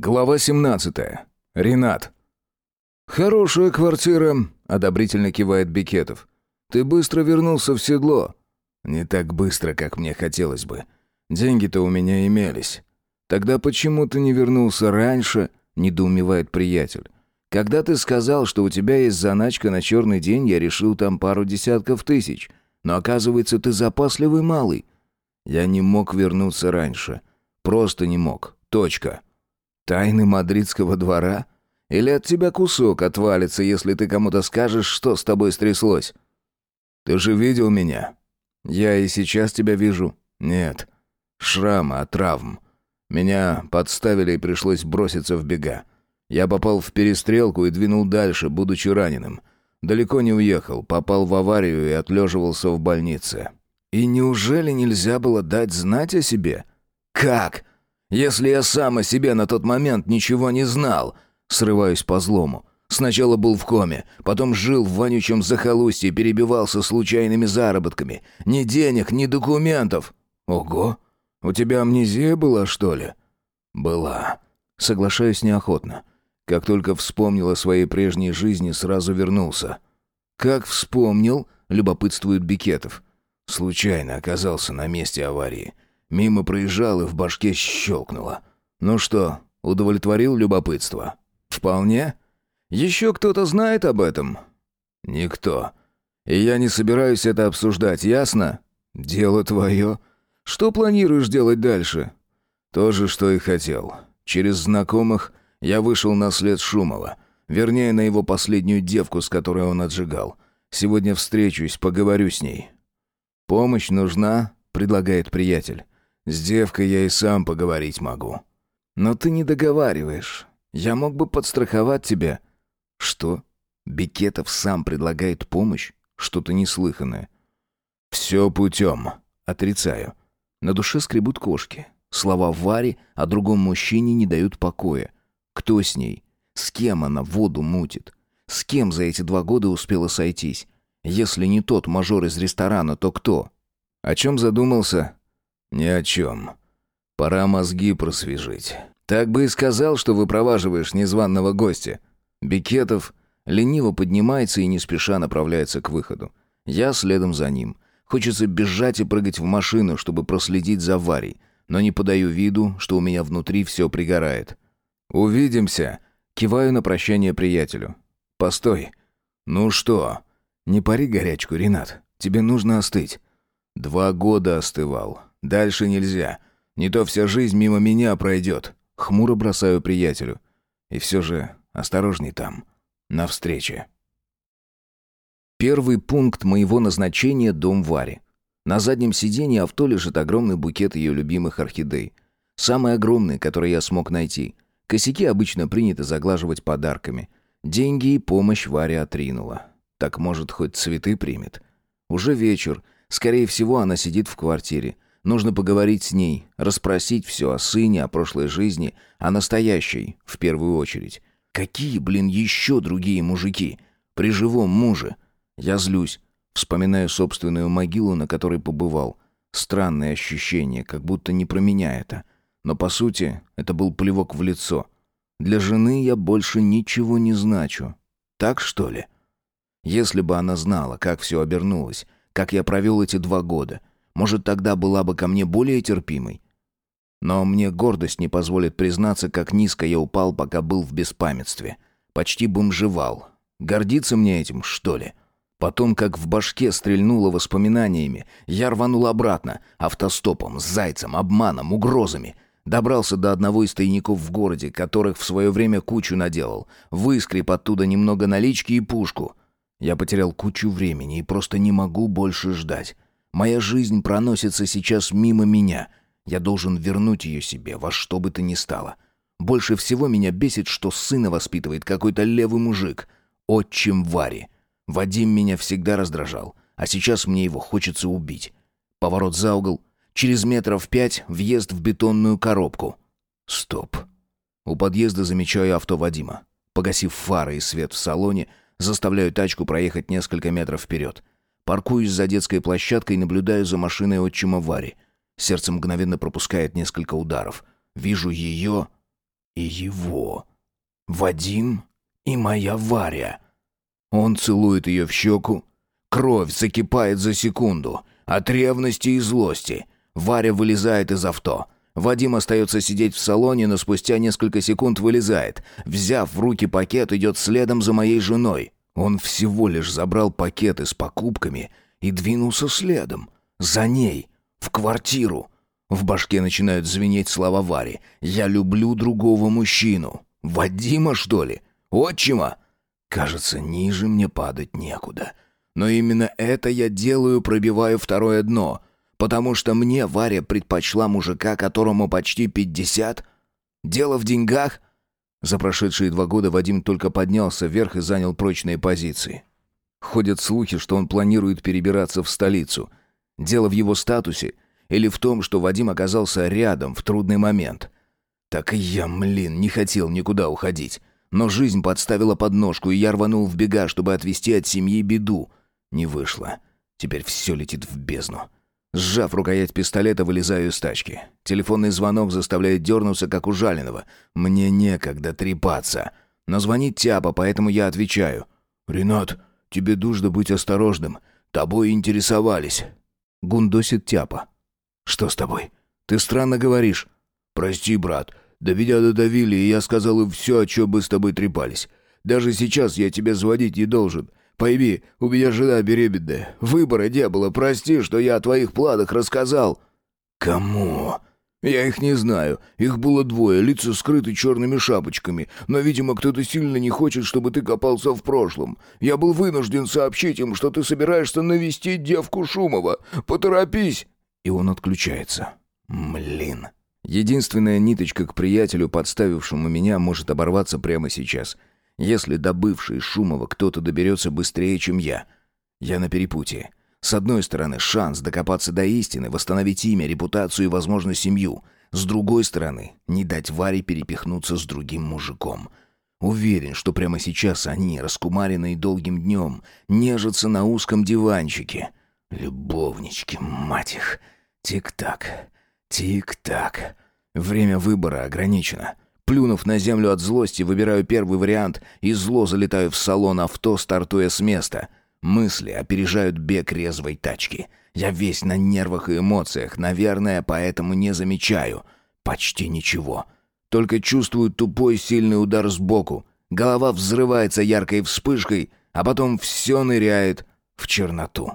Глава 17. Ренат. «Хорошая квартира», — одобрительно кивает Бикетов. «Ты быстро вернулся в седло». «Не так быстро, как мне хотелось бы. Деньги-то у меня имелись». «Тогда почему ты не вернулся раньше?» — недоумевает приятель. «Когда ты сказал, что у тебя есть заначка на черный день, я решил там пару десятков тысяч. Но оказывается, ты запасливый малый». «Я не мог вернуться раньше. Просто не мог. Точка». Тайны мадридского двора? Или от тебя кусок отвалится, если ты кому-то скажешь, что с тобой стряслось? Ты же видел меня. Я и сейчас тебя вижу. Нет. Шрамы от травм. Меня подставили и пришлось броситься в бега. Я попал в перестрелку и двинул дальше, будучи раненым. Далеко не уехал, попал в аварию и отлеживался в больнице. И неужели нельзя было дать знать о себе? Как? Если я сам о себе на тот момент ничего не знал, срываюсь по злому. Сначала был в коме, потом жил в вонючем захолустье перебивался случайными заработками. Ни денег, ни документов. Ого, у тебя амнезия была, что ли? Была. Соглашаюсь неохотно. Как только вспомнил о своей прежней жизни, сразу вернулся. Как вспомнил, любопытствует Бикетов. Случайно оказался на месте аварии. Мимо проезжал и в башке щелкнуло. Ну что, удовлетворил любопытство? Вполне. Еще кто-то знает об этом? Никто. И я не собираюсь это обсуждать, ясно? Дело твое. Что планируешь делать дальше? То же, что и хотел. Через знакомых я вышел на след Шумова. Вернее, на его последнюю девку, с которой он отжигал. Сегодня встречусь, поговорю с ней. «Помощь нужна?» — предлагает приятель. С девкой я и сам поговорить могу. Но ты не договариваешь. Я мог бы подстраховать тебя. Что? Бикетов сам предлагает помощь? Что-то неслыханное. Все путем. Отрицаю. На душе скребут кошки. Слова Вари о другом мужчине не дают покоя. Кто с ней? С кем она воду мутит? С кем за эти два года успела сойтись? Если не тот мажор из ресторана, то кто? О чем задумался? «Ни о чем. Пора мозги просвежить. Так бы и сказал, что выпроваживаешь незваного гостя». Бикетов лениво поднимается и не спеша направляется к выходу. Я следом за ним. Хочется бежать и прыгать в машину, чтобы проследить за Варей, но не подаю виду, что у меня внутри все пригорает. «Увидимся!» Киваю на прощание приятелю. «Постой!» «Ну что?» «Не пари горячку, Ренат. Тебе нужно остыть». «Два года остывал. Дальше нельзя. Не то вся жизнь мимо меня пройдет. Хмуро бросаю приятелю. И все же осторожней там. На встрече. Первый пункт моего назначения — дом Вари. На заднем сиденье авто лежит огромный букет ее любимых орхидей. Самый огромный, который я смог найти. Косяки обычно принято заглаживать подарками. Деньги и помощь Варе отринула. Так, может, хоть цветы примет. Уже вечер. Скорее всего, она сидит в квартире. Нужно поговорить с ней, расспросить все о сыне, о прошлой жизни, о настоящей, в первую очередь. Какие, блин, еще другие мужики? При живом муже. Я злюсь, вспоминаю собственную могилу, на которой побывал. Странное ощущение, как будто не про меня это. Но, по сути, это был плевок в лицо. Для жены я больше ничего не значу. Так, что ли? Если бы она знала, как все обернулось, как я провел эти два года — может, тогда была бы ко мне более терпимой. Но мне гордость не позволит признаться, как низко я упал, пока был в беспамятстве. Почти бомжевал. Гордиться мне этим, что ли? Потом, как в башке стрельнуло воспоминаниями, я рванул обратно, автостопом, с зайцем, обманом, угрозами. Добрался до одного из тайников в городе, которых в свое время кучу наделал. Выскреб оттуда немного налички и пушку. Я потерял кучу времени и просто не могу больше ждать. Моя жизнь проносится сейчас мимо меня. Я должен вернуть ее себе во что бы то ни стало. Больше всего меня бесит, что сына воспитывает какой-то левый мужик. Отчим Вари. Вадим меня всегда раздражал, а сейчас мне его хочется убить. Поворот за угол. Через метров пять въезд в бетонную коробку. Стоп. У подъезда замечаю авто Вадима. Погасив фары и свет в салоне, заставляю тачку проехать несколько метров вперед. Паркуюсь за детской площадкой и наблюдаю за машиной отчима Вари. Сердце мгновенно пропускает несколько ударов. Вижу ее и его. Вадим и моя Варя. Он целует ее в щеку. Кровь закипает за секунду. От ревности и злости. Варя вылезает из авто. Вадим остается сидеть в салоне, но спустя несколько секунд вылезает. Взяв в руки пакет, идет следом за моей женой. Он всего лишь забрал пакеты с покупками и двинулся следом. За ней. В квартиру. В башке начинают звенеть слова Вари. «Я люблю другого мужчину». Вадима, что ли? Отчима? Кажется, ниже мне падать некуда. Но именно это я делаю, пробиваю второе дно. Потому что мне Варя предпочла мужика, которому почти пятьдесят. Дело в деньгах? За прошедшие два года Вадим только поднялся вверх и занял прочные позиции. Ходят слухи, что он планирует перебираться в столицу. Дело в его статусе или в том, что Вадим оказался рядом в трудный момент. Так и я, млин, не хотел никуда уходить. Но жизнь подставила подножку, и я рванул в бега, чтобы отвести от семьи беду. Не вышло. Теперь все летит в бездну. Сжав рукоять пистолета, вылезаю из тачки. Телефонный звонок заставляет дернуться, как ужаленного. Мне некогда трепаться. Но звонит Тяпа, поэтому я отвечаю. «Ренат, тебе нужно быть осторожным. Тобой интересовались». Гундосит Тяпа. «Что с тобой? Ты странно говоришь». «Прости, брат. До меня додавили, и я сказал им все, о чем мы с тобой трепались. Даже сейчас я тебе звонить не должен. Пойми, у меня жена беременная. Выбора не было. Прости, что я о твоих планах рассказал». «Кому?» «Я их не знаю. Их было двое, лица скрыты черными шапочками. Но, видимо, кто-то сильно не хочет, чтобы ты копался в прошлом. Я был вынужден сообщить им, что ты собираешься навестить девку Шумова. Поторопись!» И он отключается. «Млин!» Единственная ниточка к приятелю, подставившему меня, может оборваться прямо сейчас. Если до бывшей Шумова кто-то доберется быстрее, чем я. Я на перепутье. С одной стороны, шанс докопаться до истины, восстановить имя, репутацию и, возможно, семью. С другой стороны, не дать Варе перепихнуться с другим мужиком. Уверен, что прямо сейчас они, раскумаренные долгим днем, нежатся на узком диванчике. Любовнички, мать их. Тик-так. Тик-так. Время выбора ограничено. Плюнув на землю от злости, выбираю первый вариант и зло залетаю в салон авто, стартуя с места. Мысли опережают бег резвой тачки. Я весь на нервах и эмоциях, наверное, поэтому не замечаю. Почти ничего. Только чувствую тупой сильный удар сбоку. Голова взрывается яркой вспышкой, а потом все ныряет в черноту.